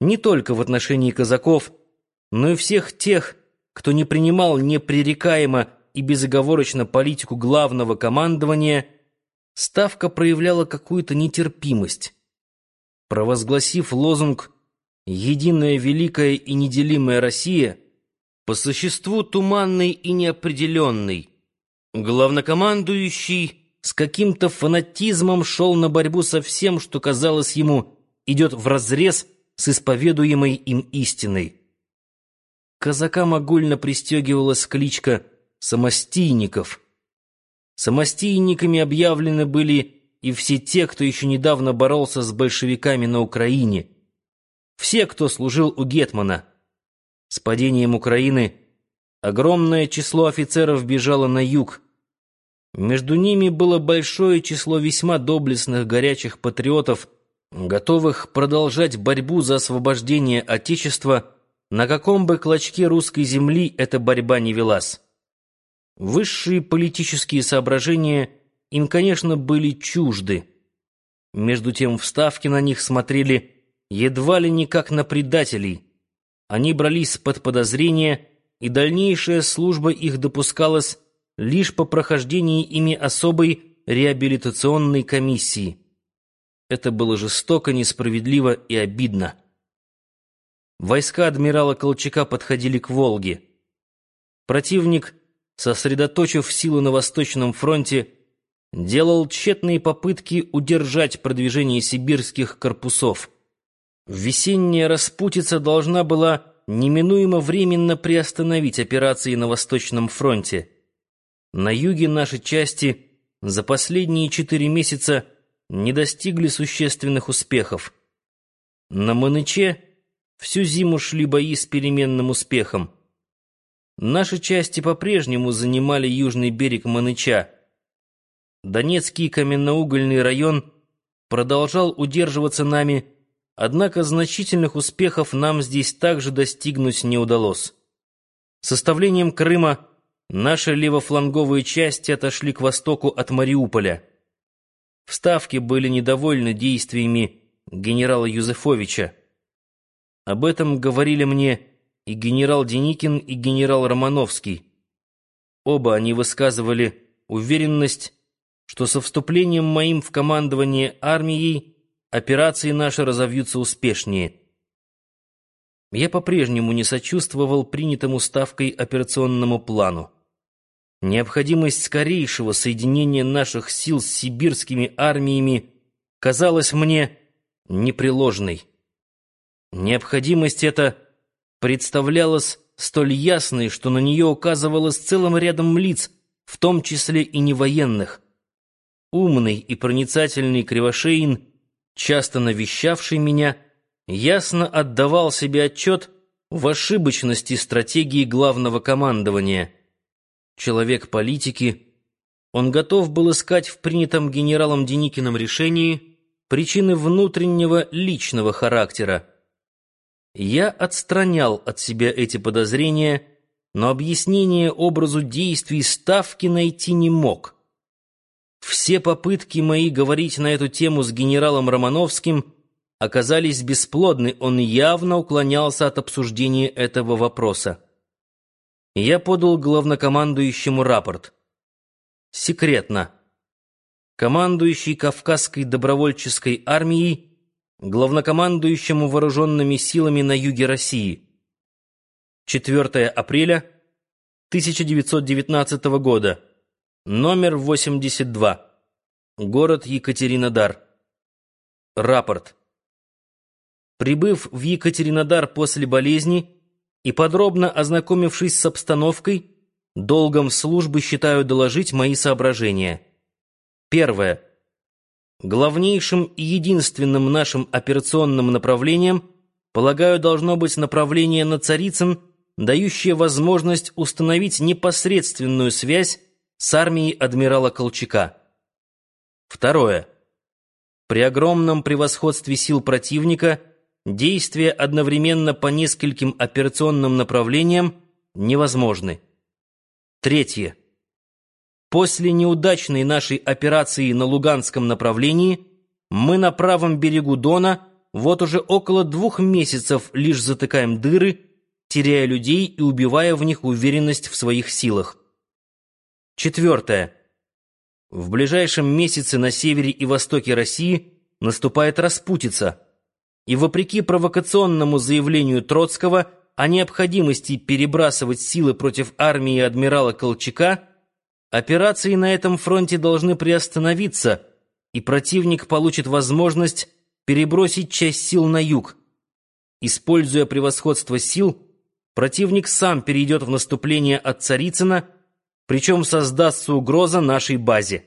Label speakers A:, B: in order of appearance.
A: не только в отношении казаков, но и всех тех, кто не принимал непререкаемо и безоговорочно политику главного командования, Ставка проявляла какую-то нетерпимость. Провозгласив лозунг «Единая, великая и неделимая Россия», по существу туманный и неопределенный, главнокомандующий с каким-то фанатизмом шел на борьбу со всем, что казалось ему идет вразрез с исповедуемой им истиной. Казакам огульно пристегивалась кличка «самостийников». Самостийниками объявлены были и все те, кто еще недавно боролся с большевиками на Украине. Все, кто служил у Гетмана. С падением Украины огромное число офицеров бежало на юг, между ними было большое число весьма доблестных горячих патриотов, готовых продолжать борьбу за освобождение Отечества, на каком бы клочке русской земли эта борьба не велась. Высшие политические соображения им, конечно, были чужды. Между тем вставки на них смотрели едва ли не как на предателей. Они брались под подозрение, и дальнейшая служба их допускалась лишь по прохождении ими особой реабилитационной комиссии. Это было жестоко, несправедливо и обидно. Войска адмирала Колчака подходили к Волге. Противник, сосредоточив силы на Восточном фронте, делал тщетные попытки удержать продвижение сибирских корпусов. Весенняя распутица должна была неминуемо временно приостановить операции на Восточном фронте. На юге наши части за последние четыре месяца не достигли существенных успехов. На Маныче всю зиму шли бои с переменным успехом. Наши части по-прежнему занимали южный берег Маныча. Донецкий каменноугольный район продолжал удерживаться нами, однако значительных успехов нам здесь также достигнуть не удалось. Составлением Крыма Наши левофланговые части отошли к востоку от Мариуполя. Вставки были недовольны действиями генерала Юзефовича. Об этом говорили мне и генерал Деникин, и генерал Романовский. Оба они высказывали уверенность, что со вступлением моим в командование армией операции наши разовьются успешнее. Я по-прежнему не сочувствовал принятому ставкой операционному плану. Необходимость скорейшего соединения наших сил с сибирскими армиями казалась мне непреложной. Необходимость эта представлялась столь ясной, что на нее указывалось целым рядом лиц, в том числе и невоенных. Умный и проницательный Кривошеин, часто навещавший меня, ясно отдавал себе отчет в ошибочности стратегии главного командования — человек политики, он готов был искать в принятом генералом Деникиным решении причины внутреннего личного характера. Я отстранял от себя эти подозрения, но объяснение образу действий Ставки найти не мог. Все попытки мои говорить на эту тему с генералом Романовским оказались бесплодны, он явно уклонялся от обсуждения этого вопроса я подал главнокомандующему рапорт. Секретно. Командующий Кавказской добровольческой армией, главнокомандующему вооруженными силами на юге России. 4 апреля 1919 года. Номер 82. Город Екатеринодар. Рапорт. Прибыв в Екатеринодар после болезни, и, подробно ознакомившись с обстановкой, долгом службы считаю доложить мои соображения. Первое. Главнейшим и единственным нашим операционным направлением, полагаю, должно быть направление на Царицын, дающее возможность установить непосредственную связь с армией адмирала Колчака. Второе. При огромном превосходстве сил противника – Действия одновременно по нескольким операционным направлениям невозможны. Третье. После неудачной нашей операции на Луганском направлении мы на правом берегу Дона вот уже около двух месяцев лишь затыкаем дыры, теряя людей и убивая в них уверенность в своих силах. Четвертое. В ближайшем месяце на севере и востоке России наступает распутица, и вопреки провокационному заявлению Троцкого о необходимости перебрасывать силы против армии адмирала Колчака, операции на этом фронте должны приостановиться, и противник получит возможность перебросить часть сил на юг. Используя превосходство сил, противник сам перейдет в наступление от Царицына, причем создастся угроза нашей базе.